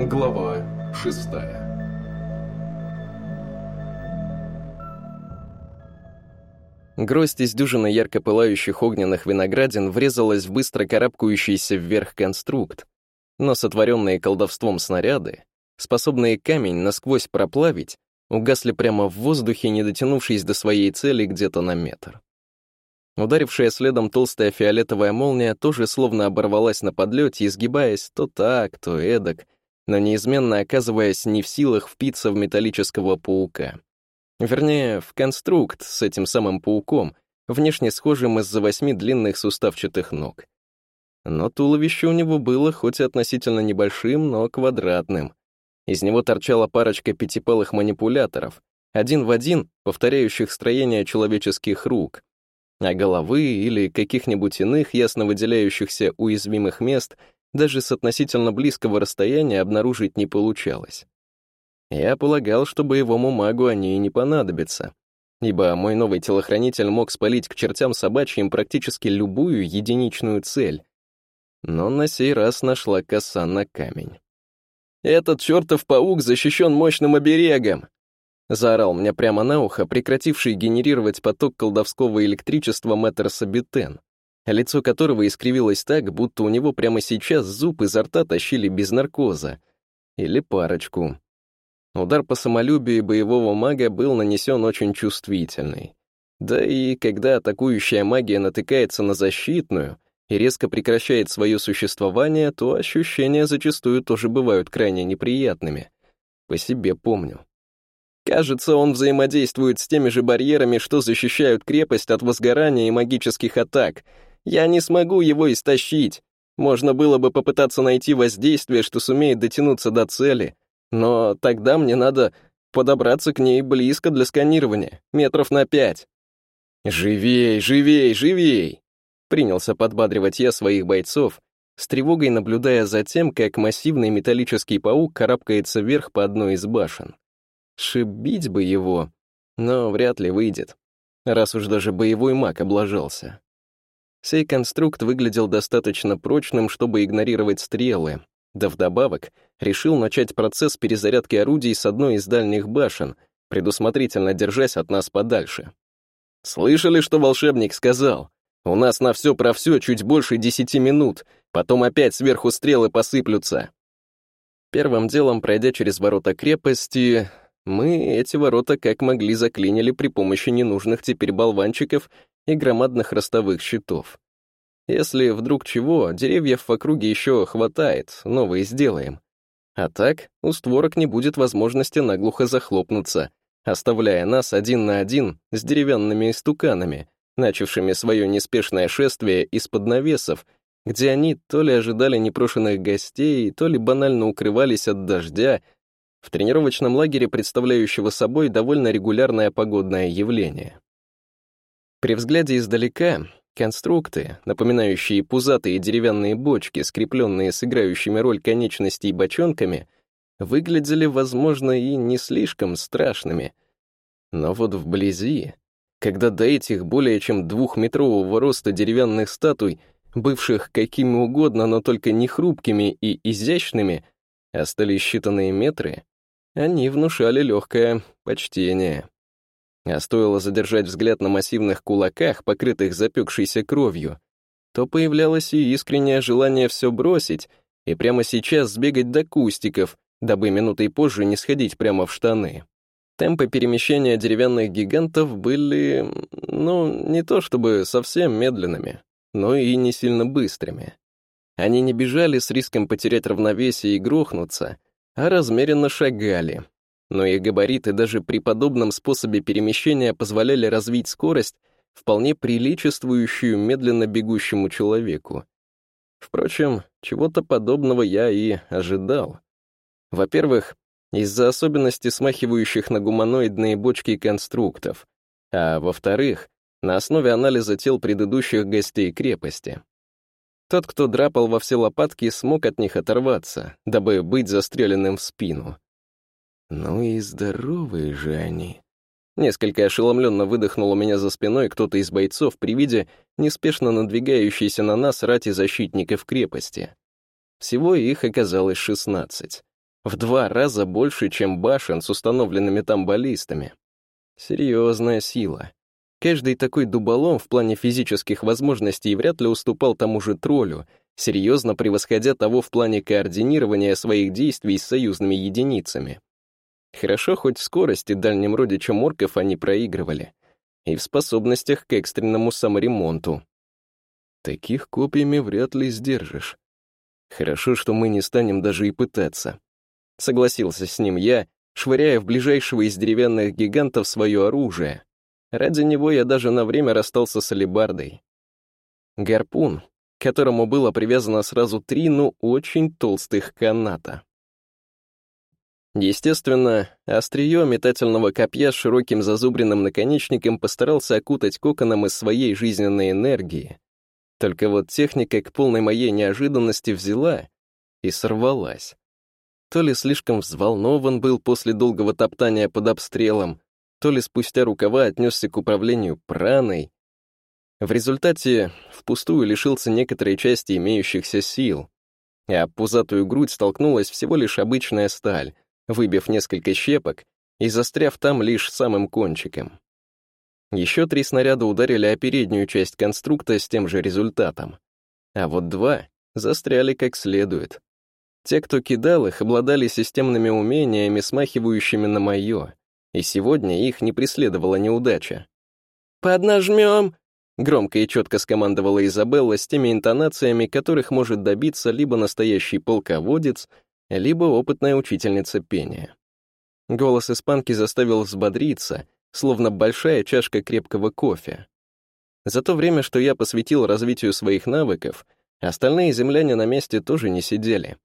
Глава шестая Гроздь из дюжины ярко пылающих огненных виноградин врезалась в быстро карабкающийся вверх конструкт, но сотворенные колдовством снаряды, способные камень насквозь проплавить, угасли прямо в воздухе, не дотянувшись до своей цели где-то на метр. Ударившая следом толстая фиолетовая молния тоже словно оборвалась на подлете, изгибаясь то так, то эдак, но неизменно оказываясь не в силах впиться в металлического паука. Вернее, в конструкт с этим самым пауком, внешне схожим из-за восьми длинных суставчатых ног. Но туловище у него было хоть и относительно небольшим, но квадратным. Из него торчала парочка пятипалых манипуляторов, один в один повторяющих строение человеческих рук, а головы или каких-нибудь иных ясно выделяющихся уязвимых мест даже с относительно близкого расстояния обнаружить не получалось. Я полагал, что боевому магу они и не понадобятся, ибо мой новый телохранитель мог спалить к чертям собачьим практически любую единичную цель. Но на сей раз нашла коса на камень. «Этот чертов паук защищен мощным оберегом!» Заорал мне прямо на ухо, прекративший генерировать поток колдовского электричества мэтр Сабитен, лицо которого искривилось так, будто у него прямо сейчас зуб изо рта тащили без наркоза. Или парочку. Удар по самолюбию боевого мага был нанесен очень чувствительный. Да и когда атакующая магия натыкается на защитную и резко прекращает свое существование, то ощущения зачастую тоже бывают крайне неприятными. По себе помню. Кажется, он взаимодействует с теми же барьерами, что защищают крепость от возгорания и магических атак. Я не смогу его истощить. Можно было бы попытаться найти воздействие, что сумеет дотянуться до цели, но тогда мне надо подобраться к ней близко для сканирования, метров на пять. «Живей, живей, живей!» Принялся подбадривать я своих бойцов, с тревогой наблюдая за тем, как массивный металлический паук карабкается вверх по одной из башен. Шибить бы его, но вряд ли выйдет, раз уж даже боевой маг облажался. Сей конструкт выглядел достаточно прочным, чтобы игнорировать стрелы, да вдобавок решил начать процесс перезарядки орудий с одной из дальних башен, предусмотрительно держась от нас подальше. «Слышали, что волшебник сказал? У нас на все про все чуть больше десяти минут, потом опять сверху стрелы посыплются». Первым делом, пройдя через ворота крепости, мы эти ворота как могли заклинили при помощи ненужных теперь болванчиков и громадных ростовых щитов. Если вдруг чего, деревьев в округе еще хватает, новые сделаем. А так, у створок не будет возможности наглухо захлопнуться, оставляя нас один на один с деревянными истуканами, начавшими свое неспешное шествие из-под навесов, где они то ли ожидали непрошенных гостей, то ли банально укрывались от дождя, в тренировочном лагере, представляющего собой довольно регулярное погодное явление. При взгляде издалека конструкты, напоминающие пузатые деревянные бочки, скрепленные с играющими роль конечностей бочонками, выглядели, возможно, и не слишком страшными. Но вот вблизи, когда до этих более чем двухметрового роста деревянных статуй, бывших какими угодно, но только не хрупкими и изящными, остались считанные метры, они внушали легкое почтение. А стоило задержать взгляд на массивных кулаках, покрытых запекшейся кровью, то появлялось и искреннее желание все бросить и прямо сейчас сбегать до кустиков, дабы минутой позже не сходить прямо в штаны. Темпы перемещения деревянных гигантов были, ну, не то чтобы совсем медленными, но и не сильно быстрыми. Они не бежали с риском потерять равновесие и грохнуться, а размеренно шагали. Но их габариты даже при подобном способе перемещения позволяли развить скорость, вполне приличествующую медленно бегущему человеку. Впрочем, чего-то подобного я и ожидал. Во-первых, из-за особенностей смахивающих на гуманоидные бочки конструктов, а во-вторых, на основе анализа тел предыдущих гостей крепости. Тот, кто драпал во все лопатки, смог от них оторваться, дабы быть застреленным в спину. Ну и здоровые же они. Несколько ошеломленно выдохнул у меня за спиной кто-то из бойцов при виде неспешно надвигающейся на нас рати защитников крепости. Всего их оказалось шестнадцать. В два раза больше, чем башен с установленными там баллистами. Серьезная сила. Каждый такой дуболом в плане физических возможностей вряд ли уступал тому же троллю, серьезно превосходя того в плане координирования своих действий с союзными единицами. Хорошо, хоть в скорости дальним родичам орков они проигрывали, и в способностях к экстренному саморемонту. Таких копьями вряд ли сдержишь. Хорошо, что мы не станем даже и пытаться. Согласился с ним я, швыряя в ближайшего из деревянных гигантов свое оружие. Ради него я даже на время расстался с алебардой. Гарпун, к которому было привязано сразу три, ну, очень толстых каната. Естественно, острие метательного копья с широким зазубренным наконечником постарался окутать коконом из своей жизненной энергии. Только вот техника к полной моей неожиданности взяла и сорвалась. То ли слишком взволнован был после долгого топтания под обстрелом, то ли спустя рукава отнесся к управлению праной. В результате впустую лишился некоторой части имеющихся сил, а пузатую грудь столкнулась всего лишь обычная сталь — выбив несколько щепок и застряв там лишь самым кончиком. Еще три снаряда ударили о переднюю часть конструкта с тем же результатом. А вот два застряли как следует. Те, кто кидал их, обладали системными умениями, смахивающими на мое, и сегодня их не преследовала неудача. «Поднажмем!» — громко и четко скомандовала Изабелла с теми интонациями, которых может добиться либо настоящий полководец, либо опытная учительница пения. Голос испанки заставил взбодриться, словно большая чашка крепкого кофе. За то время, что я посвятил развитию своих навыков, остальные земляне на месте тоже не сидели.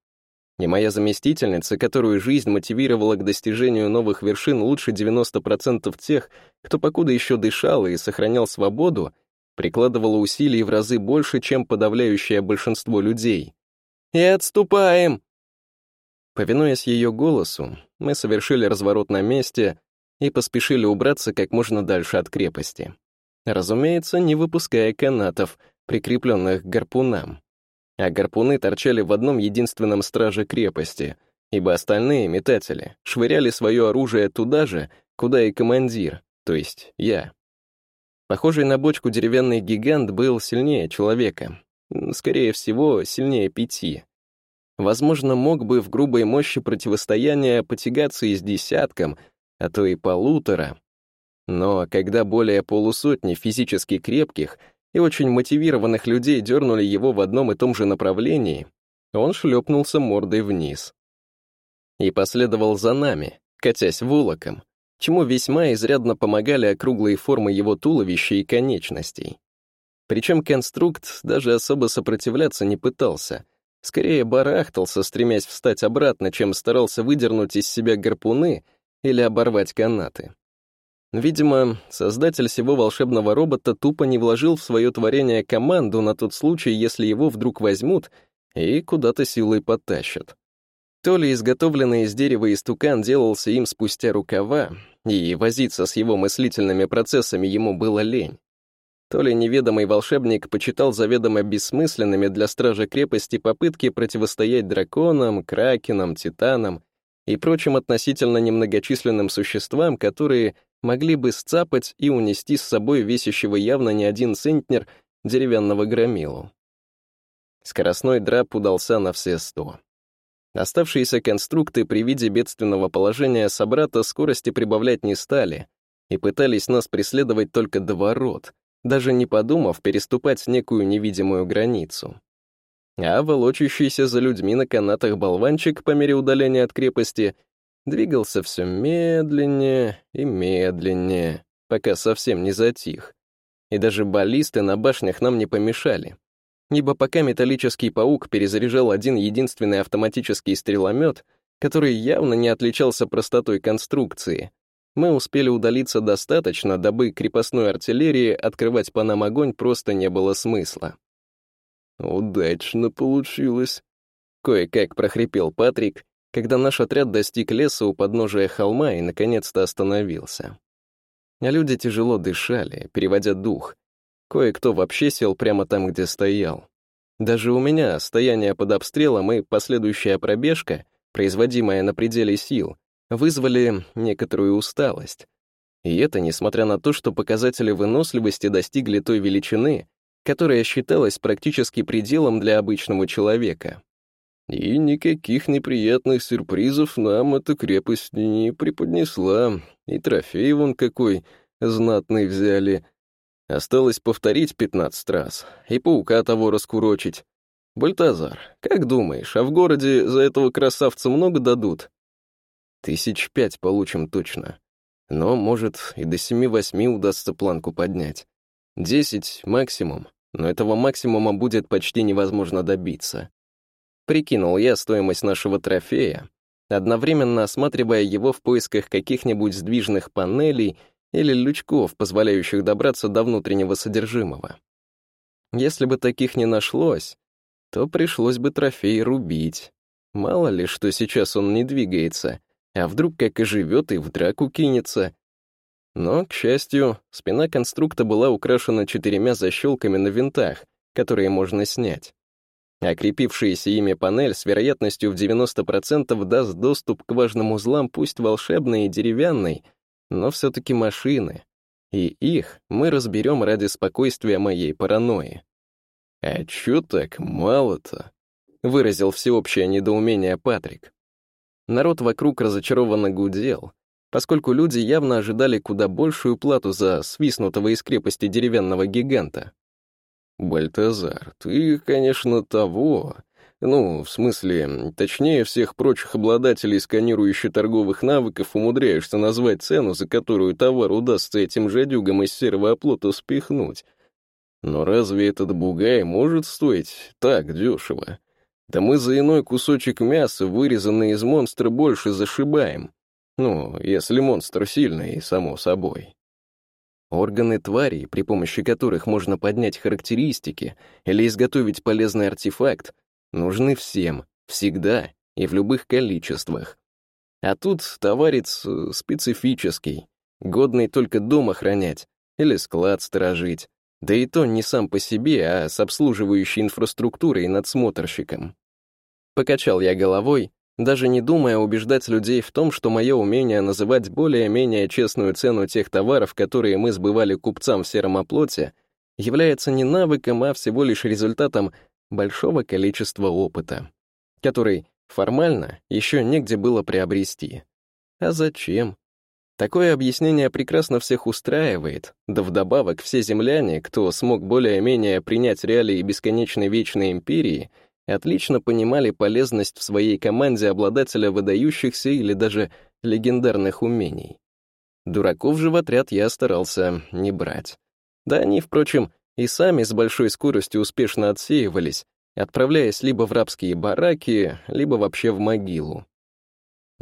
И моя заместительница, которую жизнь мотивировала к достижению новых вершин лучше 90% тех, кто покуда еще дышал и сохранял свободу, прикладывала усилий в разы больше, чем подавляющее большинство людей. «И отступаем!» Повинуясь ее голосу, мы совершили разворот на месте и поспешили убраться как можно дальше от крепости. Разумеется, не выпуская канатов, прикрепленных к гарпунам. А гарпуны торчали в одном единственном страже крепости, ибо остальные метатели швыряли свое оружие туда же, куда и командир, то есть я. Похожий на бочку деревянный гигант был сильнее человека, скорее всего, сильнее пяти, возможно, мог бы в грубой мощи противостояния потягаться и с десятком, а то и полутора. Но когда более полусотни физически крепких и очень мотивированных людей дернули его в одном и том же направлении, он шлепнулся мордой вниз. И последовал за нами, катясь волоком, чему весьма изрядно помогали округлые формы его туловища и конечностей. Причем конструкт даже особо сопротивляться не пытался — Скорее барахтался, стремясь встать обратно, чем старался выдернуть из себя гарпуны или оборвать канаты. Видимо, создатель всего волшебного робота тупо не вложил в свое творение команду на тот случай, если его вдруг возьмут и куда-то силой потащат. То ли изготовленный из дерева истукан делался им спустя рукава, и возиться с его мыслительными процессами ему было лень. То ли неведомый волшебник почитал заведомо бессмысленными для стража крепости попытки противостоять драконам, кракенам, титанам и прочим относительно немногочисленным существам, которые могли бы сцапать и унести с собой весящего явно не один центнер деревянного громилу. Скоростной драп удался на все сто. Оставшиеся конструкты при виде бедственного положения собрата скорости прибавлять не стали и пытались нас преследовать только до ворот, даже не подумав переступать некую невидимую границу. А волочащийся за людьми на канатах болванчик по мере удаления от крепости двигался все медленнее и медленнее, пока совсем не затих. И даже баллисты на башнях нам не помешали. Ибо пока металлический паук перезаряжал один единственный автоматический стреломет, который явно не отличался простотой конструкции, мы успели удалиться достаточно, дабы крепостной артиллерии открывать по нам огонь просто не было смысла. «Удачно получилось», — кое-как прохрипел Патрик, когда наш отряд достиг леса у подножия холма и наконец-то остановился. А люди тяжело дышали, переводя дух. Кое-кто вообще сел прямо там, где стоял. Даже у меня стояние под обстрелом и последующая пробежка производимая на пределе сил, вызвали некоторую усталость. И это несмотря на то, что показатели выносливости достигли той величины, которая считалась практически пределом для обычного человека. И никаких неприятных сюрпризов нам эта крепость не преподнесла, и трофей вон какой знатный взяли. Осталось повторить пятнадцать раз, и паука того раскурочить. Бальтазар, как думаешь, а в городе за этого красавца много дадут? Тысяч пять получим точно. Но, может, и до семи-восьми удастся планку поднять. Десять максимум, но этого максимума будет почти невозможно добиться. Прикинул я стоимость нашего трофея, одновременно осматривая его в поисках каких-нибудь сдвижных панелей или лючков, позволяющих добраться до внутреннего содержимого. Если бы таких не нашлось, то пришлось бы трофей рубить. Мало ли, что сейчас он не двигается, а вдруг как и живет и в драку кинется. Но, к счастью, спина конструкта была украшена четырьмя защелками на винтах, которые можно снять. Окрепившаяся ими панель с вероятностью в 90% даст доступ к важным узлам, пусть волшебной и деревянной, но все-таки машины. И их мы разберем ради спокойствия моей паранойи. «А чё так мало-то?» — выразил всеобщее недоумение Патрик. Народ вокруг разочарованно гудел, поскольку люди явно ожидали куда большую плату за свистнутого из крепости деревянного гиганта. «Бальтазар, ты, конечно, того. Ну, в смысле, точнее всех прочих обладателей сканирующих торговых навыков умудряешься назвать цену, за которую товар удастся этим жадюгам из серого оплота спихнуть. Но разве этот бугай может стоить так дешево? Да мы за иной кусочек мяса, вырезанный из монстра, больше зашибаем. Ну, если монстр сильный, само собой. Органы тварей, при помощи которых можно поднять характеристики или изготовить полезный артефакт, нужны всем, всегда и в любых количествах. А тут товарец э, специфический, годный только дом охранять или склад сторожить, да и то не сам по себе, а с обслуживающей инфраструктурой и надсмотрщиком. Покачал я головой, даже не думая убеждать людей в том, что мое умение называть более-менее честную цену тех товаров, которые мы сбывали купцам в сером оплоте, является не навыком, а всего лишь результатом большого количества опыта, который формально еще негде было приобрести. А зачем? Такое объяснение прекрасно всех устраивает, да вдобавок все земляне, кто смог более-менее принять реалии бесконечной вечной империи, отлично понимали полезность в своей команде обладателя выдающихся или даже легендарных умений. Дураков же в отряд я старался не брать. Да они, впрочем, и сами с большой скоростью успешно отсеивались, отправляясь либо в рабские бараки, либо вообще в могилу.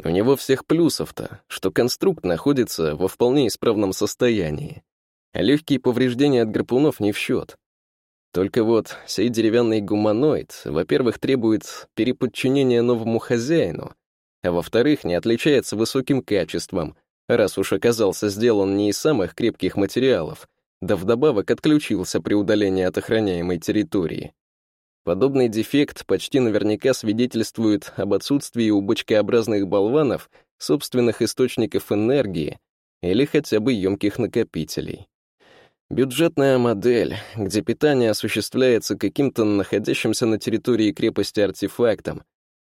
У него всех плюсов-то, что конструкт находится во вполне исправном состоянии. Легкие повреждения от гарпунов не в счет. Только вот сей деревянный гуманоид, во-первых, требует переподчинения новому хозяину, а во-вторых, не отличается высоким качеством, раз уж оказался сделан не из самых крепких материалов, да вдобавок отключился при удалении от охраняемой территории. Подобный дефект почти наверняка свидетельствует об отсутствии у бочкообразных болванов собственных источников энергии или хотя бы емких накопителей. Бюджетная модель, где питание осуществляется каким-то находящимся на территории крепости артефактом,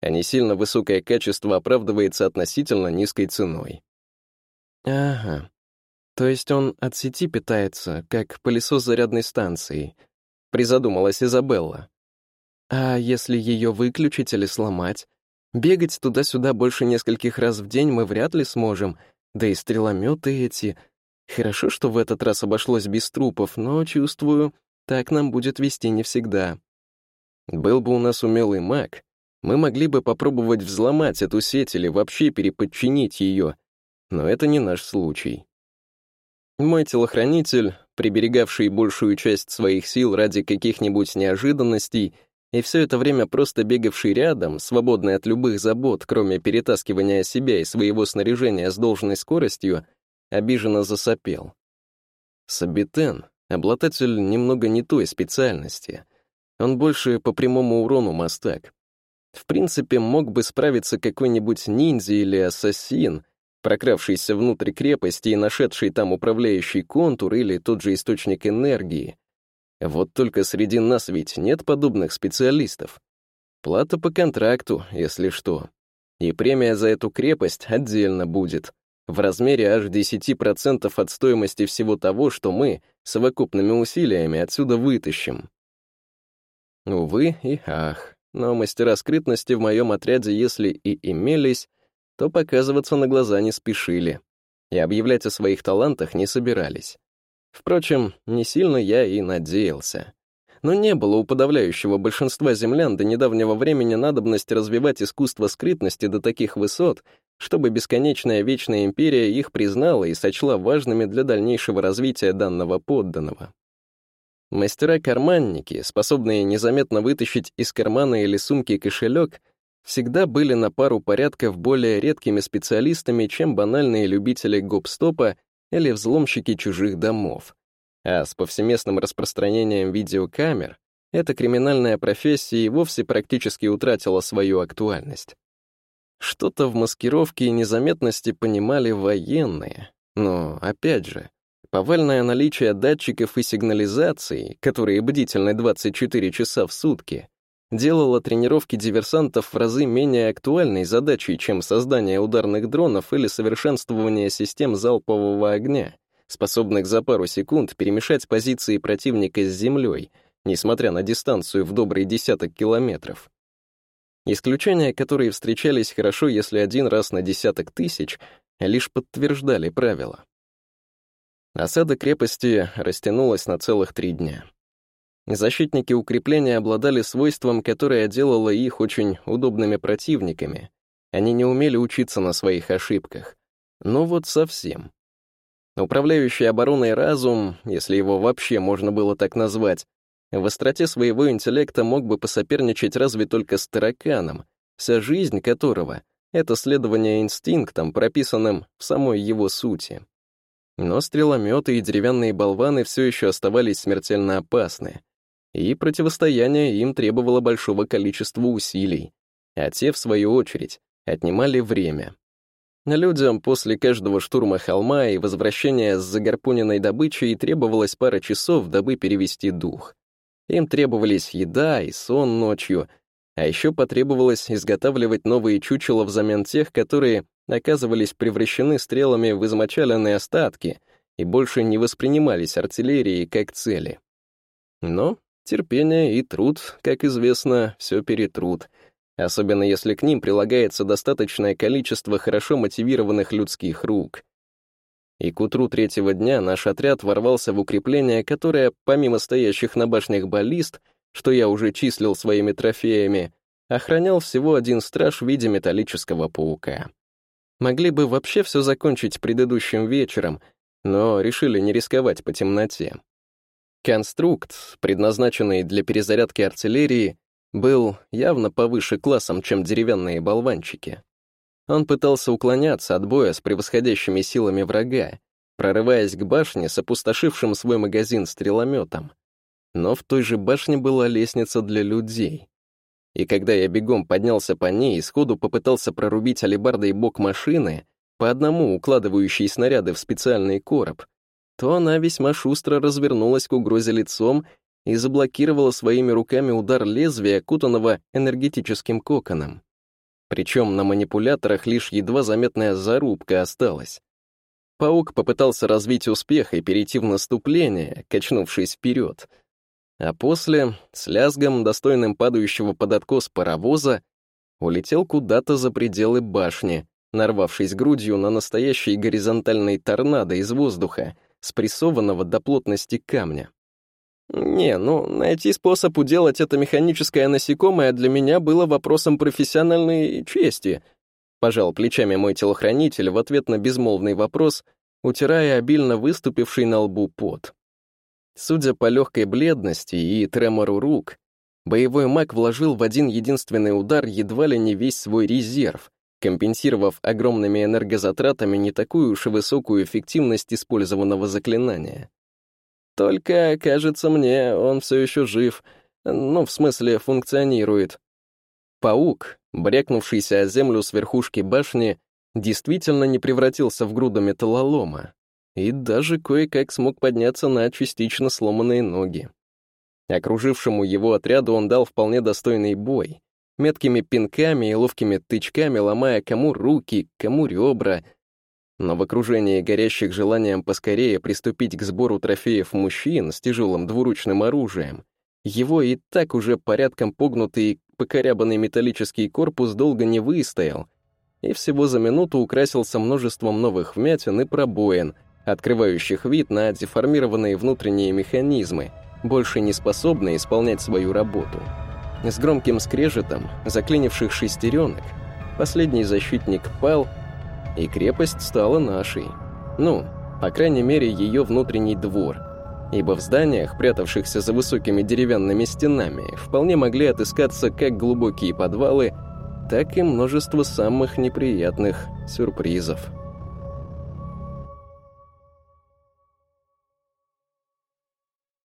а не сильно высокое качество оправдывается относительно низкой ценой. Ага. То есть он от сети питается, как пылесос зарядной станции, призадумалась Изабелла. А если ее выключить или сломать? Бегать туда-сюда больше нескольких раз в день мы вряд ли сможем, да и стрелометы эти. Хорошо, что в этот раз обошлось без трупов, но, чувствую, так нам будет вести не всегда. Был бы у нас умелый маг, мы могли бы попробовать взломать эту сеть или вообще переподчинить ее, но это не наш случай. Мой телохранитель, приберегавший большую часть своих сил ради каких-нибудь неожиданностей, и все это время просто бегавший рядом, свободный от любых забот, кроме перетаскивания себя и своего снаряжения с должной скоростью, обиженно засопел. Сабитен — обладатель немного не той специальности. Он больше по прямому урону мастак. В принципе, мог бы справиться какой-нибудь ниндзя или ассасин, прокравшийся внутрь крепости и нашедший там управляющий контур или тот же источник энергии. Вот только среди нас ведь нет подобных специалистов. Плата по контракту, если что. И премия за эту крепость отдельно будет, в размере аж 10% от стоимости всего того, что мы совокупными усилиями отсюда вытащим. Увы и ах, но мастера скрытности в моем отряде, если и имелись, то показываться на глаза не спешили и объявлять о своих талантах не собирались. Впрочем, не сильно я и надеялся. Но не было у подавляющего большинства землян до недавнего времени надобности развивать искусство скрытности до таких высот, чтобы бесконечная вечная империя их признала и сочла важными для дальнейшего развития данного подданного. Мастера-карманники, способные незаметно вытащить из кармана или сумки кошелек, всегда были на пару порядков более редкими специалистами, чем банальные любители гоп-стопа или взломщики чужих домов. А с повсеместным распространением видеокамер эта криминальная профессия и вовсе практически утратила свою актуальность. Что-то в маскировке и незаметности понимали военные, но, опять же, повальное наличие датчиков и сигнализаций, которые бдительны 24 часа в сутки, делало тренировки диверсантов в разы менее актуальной задачей, чем создание ударных дронов или совершенствование систем залпового огня, способных за пару секунд перемешать позиции противника с землей, несмотря на дистанцию в добрый десяток километров. Исключения, которые встречались хорошо, если один раз на десяток тысяч, лишь подтверждали правила. Осада крепости растянулась на целых три дня. Защитники укрепления обладали свойством, которое делало их очень удобными противниками. Они не умели учиться на своих ошибках. Но вот совсем. Управляющий обороной разум, если его вообще можно было так назвать, в остроте своего интеллекта мог бы посоперничать разве только с тараканом, вся жизнь которого — это следование инстинктам, прописанным в самой его сути. Но стрелометы и деревянные болваны все еще оставались смертельно опасны, и противостояние им требовало большого количества усилий, а те, в свою очередь, отнимали время. Людям после каждого штурма холма и возвращения с загорпуненной добычей требовалось пара часов, дабы перевести дух. Им требовались еда и сон ночью, а еще потребовалось изготавливать новые чучела взамен тех, которые оказывались превращены стрелами в измочаленные остатки и больше не воспринимались артиллерией как цели. Но терпение и труд, как известно, все перетрут, особенно если к ним прилагается достаточное количество хорошо мотивированных людских рук. И к утру третьего дня наш отряд ворвался в укрепление, которое, помимо стоящих на башнях баллист, что я уже числил своими трофеями, охранял всего один страж в виде металлического паука. Могли бы вообще все закончить предыдущим вечером, но решили не рисковать по темноте. Конструкт, предназначенный для перезарядки артиллерии, был явно повыше классом, чем деревянные болванчики. Он пытался уклоняться от боя с превосходящими силами врага, прорываясь к башне с опустошившим свой магазин стрелометом. Но в той же башне была лестница для людей. И когда я бегом поднялся по ней и сходу попытался прорубить алебардой бок машины, по одному укладывающей снаряды в специальный короб, то она весьма шустро развернулась к угрозе лицом и заблокировала своими руками удар лезвия, окутанного энергетическим коконом. Причем на манипуляторах лишь едва заметная зарубка осталась. Паук попытался развить успех и перейти в наступление, качнувшись вперед. А после, с лязгом, достойным падающего под откос паровоза, улетел куда-то за пределы башни, нарвавшись грудью на настоящий горизонтальный торнадо из воздуха, спрессованного до плотности камня. Не, ну, найти способ уделать это механическое насекомое для меня было вопросом профессиональной чести. Пожал плечами мой телохранитель в ответ на безмолвный вопрос, утирая обильно выступивший на лбу пот. Судя по легкой бледности и тремору рук, боевой маг вложил в один единственный удар едва ли не весь свой резерв, компенсировав огромными энергозатратами не такую уж и высокую эффективность использованного заклинания. Только, кажется мне, он все еще жив. Ну, в смысле, функционирует. Паук, брякнувшийся о землю с верхушки башни, действительно не превратился в груду металлолома и даже кое-как смог подняться на частично сломанные ноги. Окружившему его отряду он дал вполне достойный бой, меткими пинками и ловкими тычками ломая кому руки, кому ребра. Но в окружении горящих желанием поскорее приступить к сбору трофеев мужчин с тяжелым двуручным оружием, его и так уже порядком погнутый покорябанный металлический корпус долго не выстоял, и всего за минуту украсился множеством новых вмятин и пробоин, открывающих вид на деформированные внутренние механизмы, больше не способные исполнять свою работу. С громким скрежетом заклинивших шестеренок последний защитник пал, и крепость стала нашей. Ну, по крайней мере, ее внутренний двор, ибо в зданиях, прятавшихся за высокими деревянными стенами, вполне могли отыскаться как глубокие подвалы, так и множество самых неприятных сюрпризов.